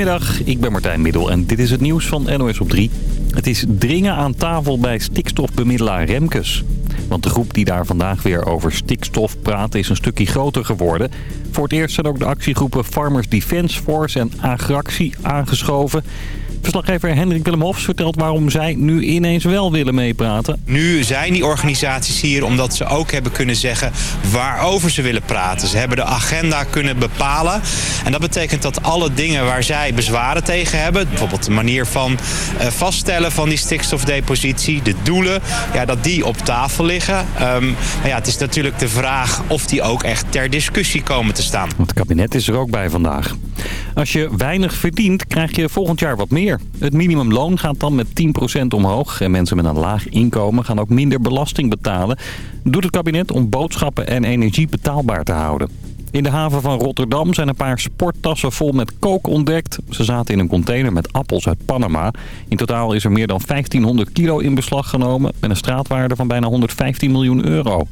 Goedemiddag, ik ben Martijn Middel en dit is het nieuws van NOS op 3. Het is dringen aan tafel bij stikstofbemiddelaar Remkes. Want de groep die daar vandaag weer over stikstof praat is een stukje groter geworden. Voor het eerst zijn ook de actiegroepen Farmers Defence Force en Agractie aangeschoven. Verslaggever Hendrik Willem Hofs vertelt waarom zij nu ineens wel willen meepraten. Nu zijn die organisaties hier omdat ze ook hebben kunnen zeggen waarover ze willen praten. Ze hebben de agenda kunnen bepalen. En dat betekent dat alle dingen waar zij bezwaren tegen hebben... bijvoorbeeld de manier van uh, vaststellen van die stikstofdepositie... de doelen, ja, dat die op tafel liggen. Um, maar ja, het is natuurlijk de vraag of die ook echt ter discussie komen te staan. Het kabinet is er ook bij vandaag. Als je weinig verdient, krijg je volgend jaar wat meer. Het minimumloon gaat dan met 10% omhoog. En mensen met een laag inkomen gaan ook minder belasting betalen. Doet het kabinet om boodschappen en energie betaalbaar te houden. In de haven van Rotterdam zijn een paar sporttassen vol met kook ontdekt. Ze zaten in een container met appels uit Panama. In totaal is er meer dan 1500 kilo in beslag genomen... met een straatwaarde van bijna 115 miljoen euro.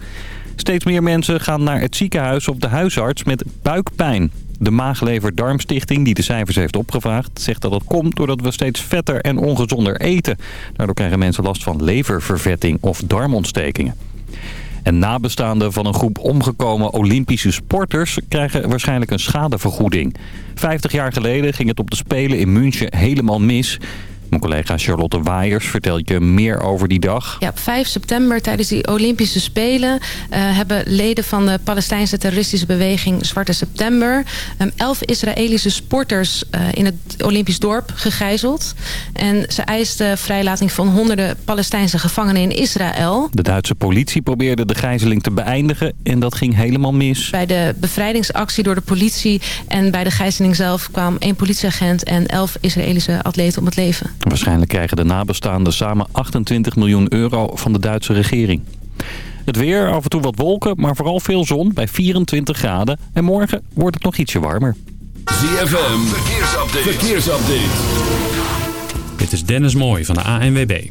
Steeds meer mensen gaan naar het ziekenhuis of de huisarts met buikpijn. De Maaglever-Darmstichting, die de cijfers heeft opgevraagd, zegt dat dat komt doordat we steeds vetter en ongezonder eten. Daardoor krijgen mensen last van leververvetting of darmontstekingen. En nabestaanden van een groep omgekomen Olympische sporters krijgen waarschijnlijk een schadevergoeding. Vijftig jaar geleden ging het op de Spelen in München helemaal mis. Mijn collega Charlotte Waaiers vertelt je meer over die dag. Ja, op 5 september tijdens die Olympische Spelen... Uh, hebben leden van de Palestijnse terroristische beweging Zwarte September... Um, elf Israëlische sporters uh, in het Olympisch dorp gegijzeld. En ze eisten vrijlating van honderden Palestijnse gevangenen in Israël. De Duitse politie probeerde de gijzeling te beëindigen en dat ging helemaal mis. Bij de bevrijdingsactie door de politie en bij de gijzeling zelf... kwam één politieagent en elf Israëlische atleten om het leven. Waarschijnlijk krijgen de nabestaanden samen 28 miljoen euro van de Duitse regering. Het weer, af en toe wat wolken, maar vooral veel zon bij 24 graden. En morgen wordt het nog ietsje warmer. ZFM, verkeersupdate. verkeersupdate. Dit is Dennis Mooij van de ANWB.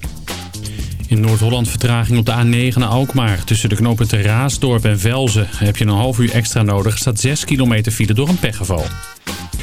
In Noord-Holland vertraging op de A9 naar Alkmaar. Tussen de knooppunten Raasdorp en Velzen heb je een half uur extra nodig. Staat 6 kilometer file door een pechgeval.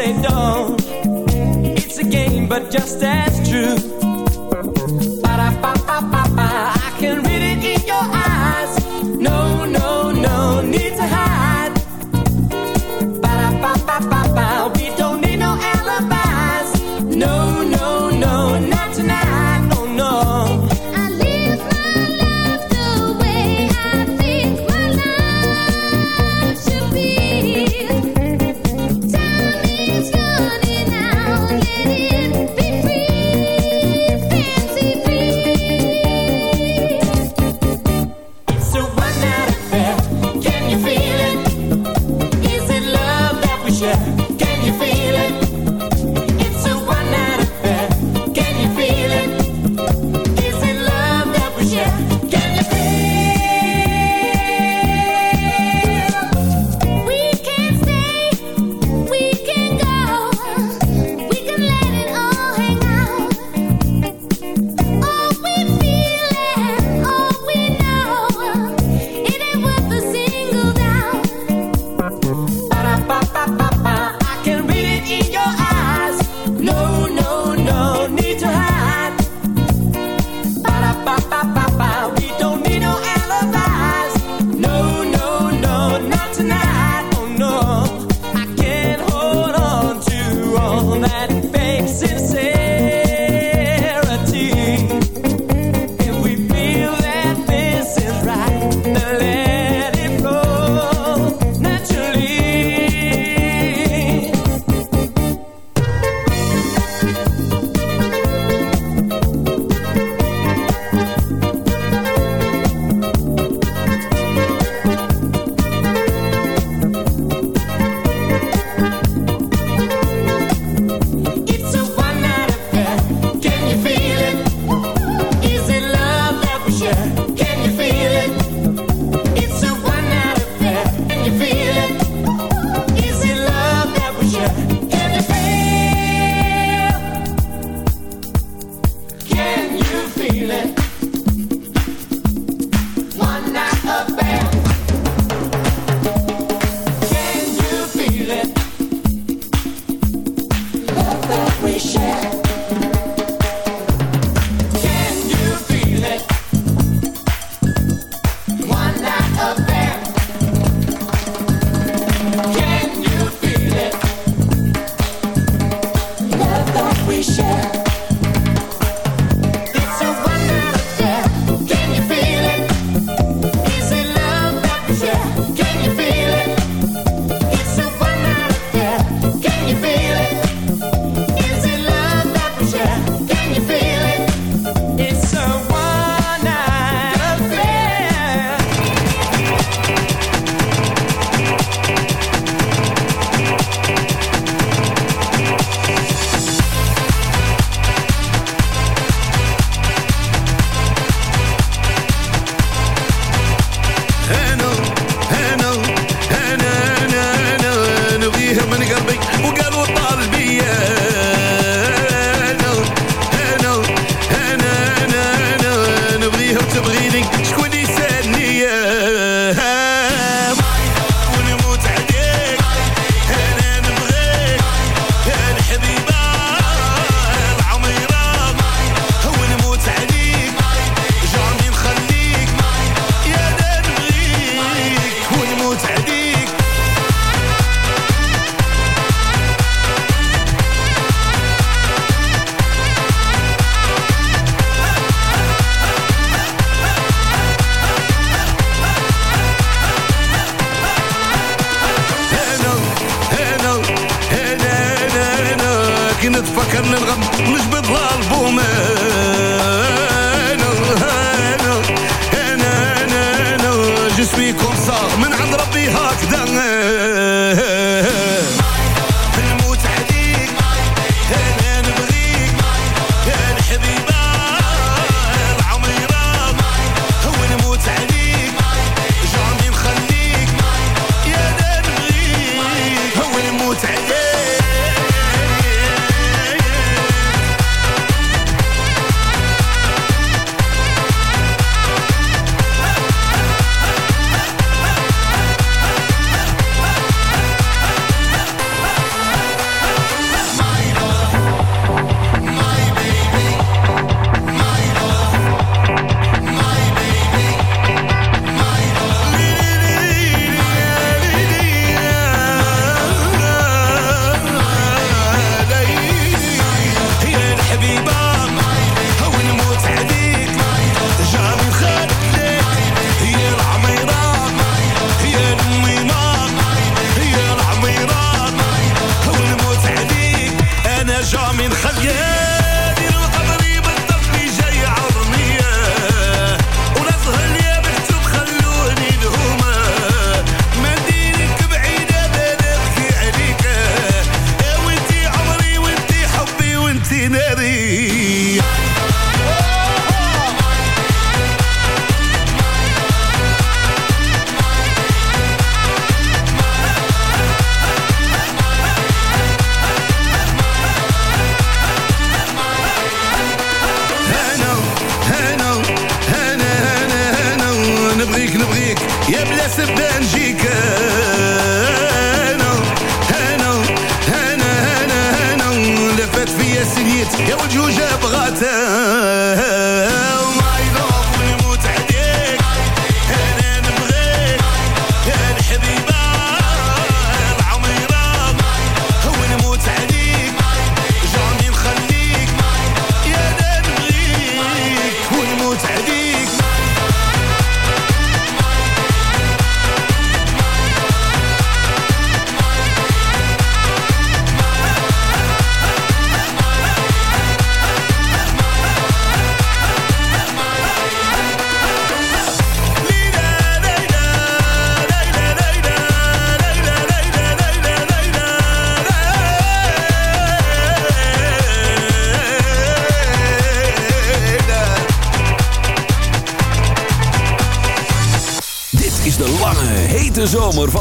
say. It's a game, but just as true.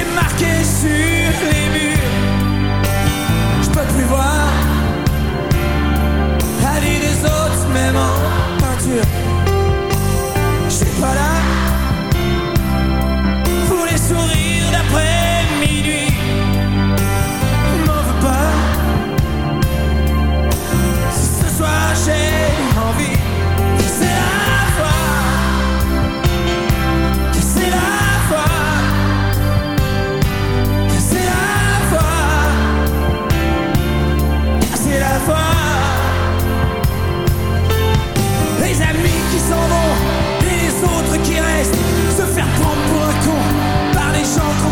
c'est marqué sur les murs. Je peux plus voir la vie des autres, même en peinture. Je suis pas là.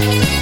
Thank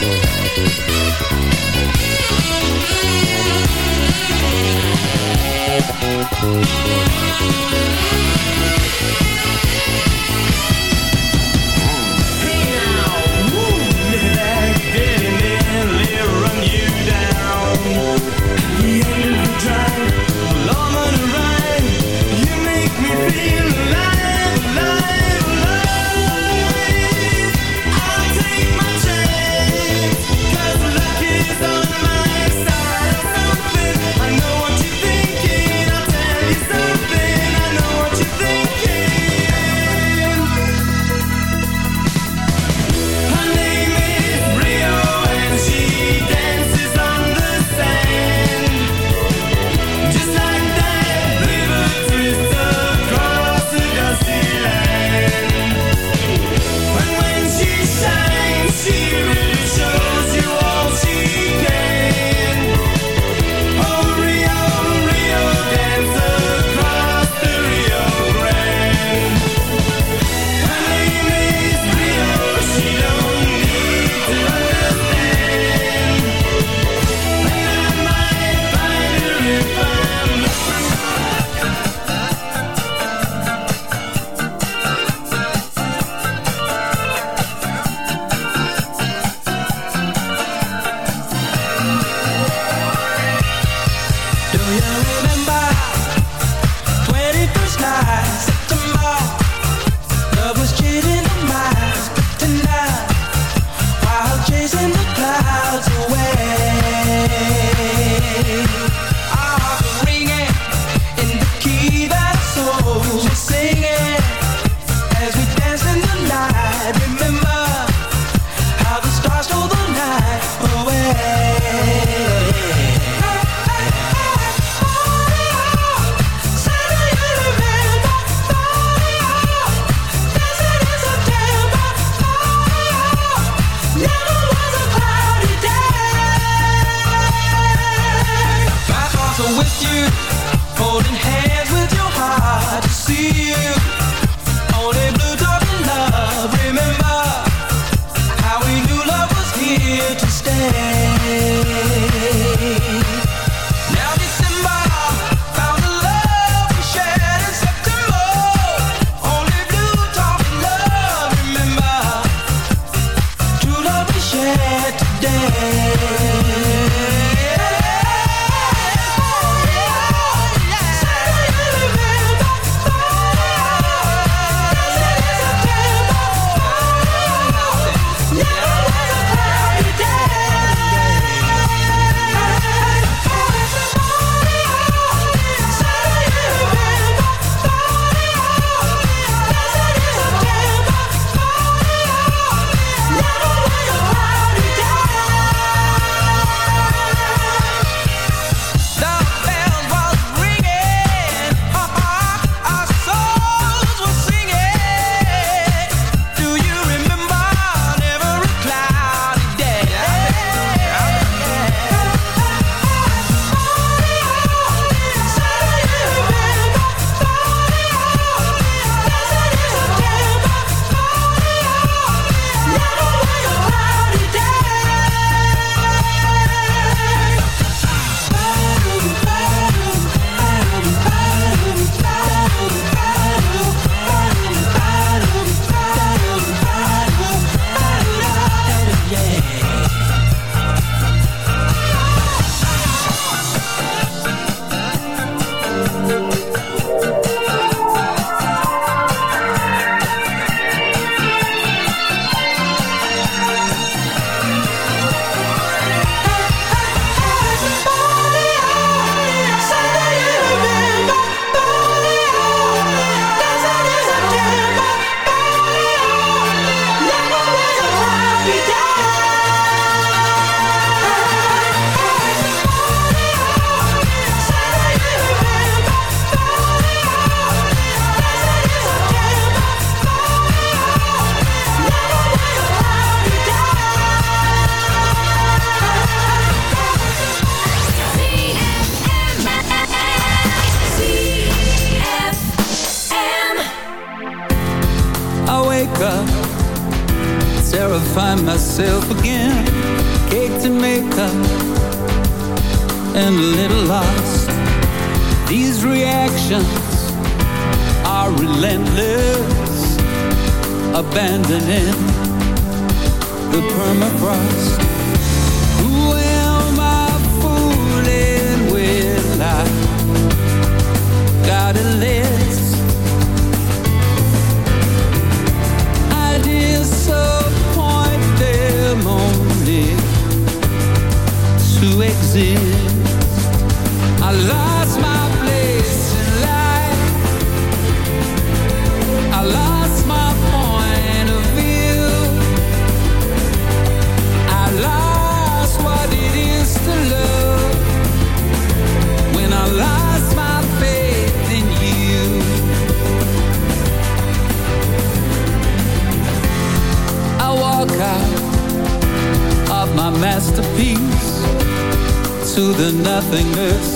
nothingness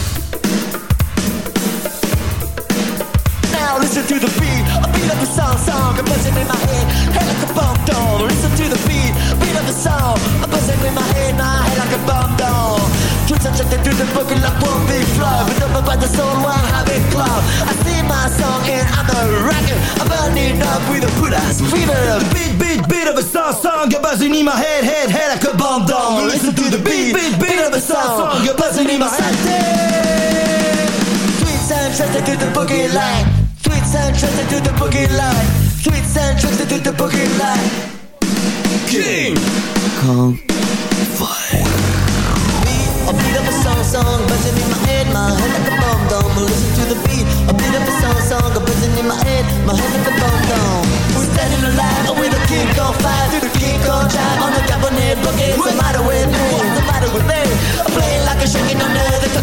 And through the book like one big flow, but up by the soul, one habit club. I sing my song and I'm a rocker, I'm burning up with a put ass fever. Beat, beat, beat of a song, song, a buzzing in my head, head, head like a bomb down. Listen to the beat, beat, beat of a song, song, a buzzing in my head. Sweet sound trusted to the boogie line. Sweet sound trusted to the boogie line. Sweet sound trusted to the boogie line. King Kong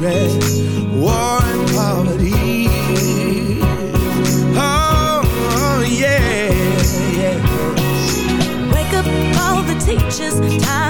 Hatred, war, and poverty. Oh, yeah, yeah. Wake up all the teachers, time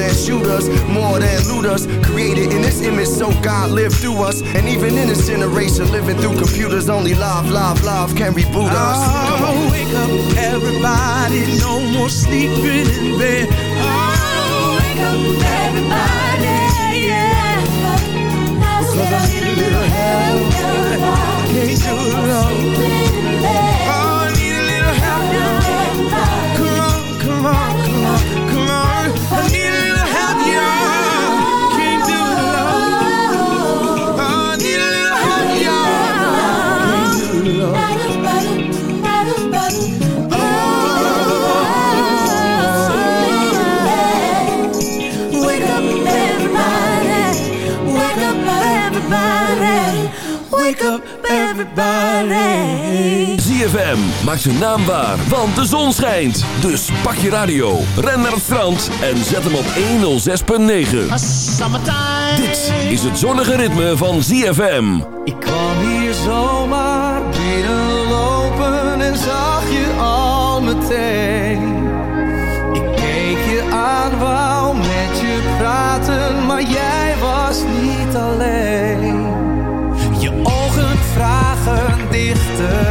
shooters, more than looters. Created in this image so God lived through us. And even in this generation, living through computers, only love, love, love can reboot us. Come on. Oh, wake up, everybody. No more sleeping in bed. Oh, wake up, everybody. Yeah. Because I need a little help. Can't do it alone. Wake up, everybody. ZFM maakt zijn naam waar, want de zon schijnt. Dus pak je radio, ren naar het strand en zet hem op 106.9. Dit is het zonnige ritme van ZFM. Ik kwam hier zomaar binnenlopen en zag je al meteen. Ik keek je aan, wou met je praten, maar jij vragen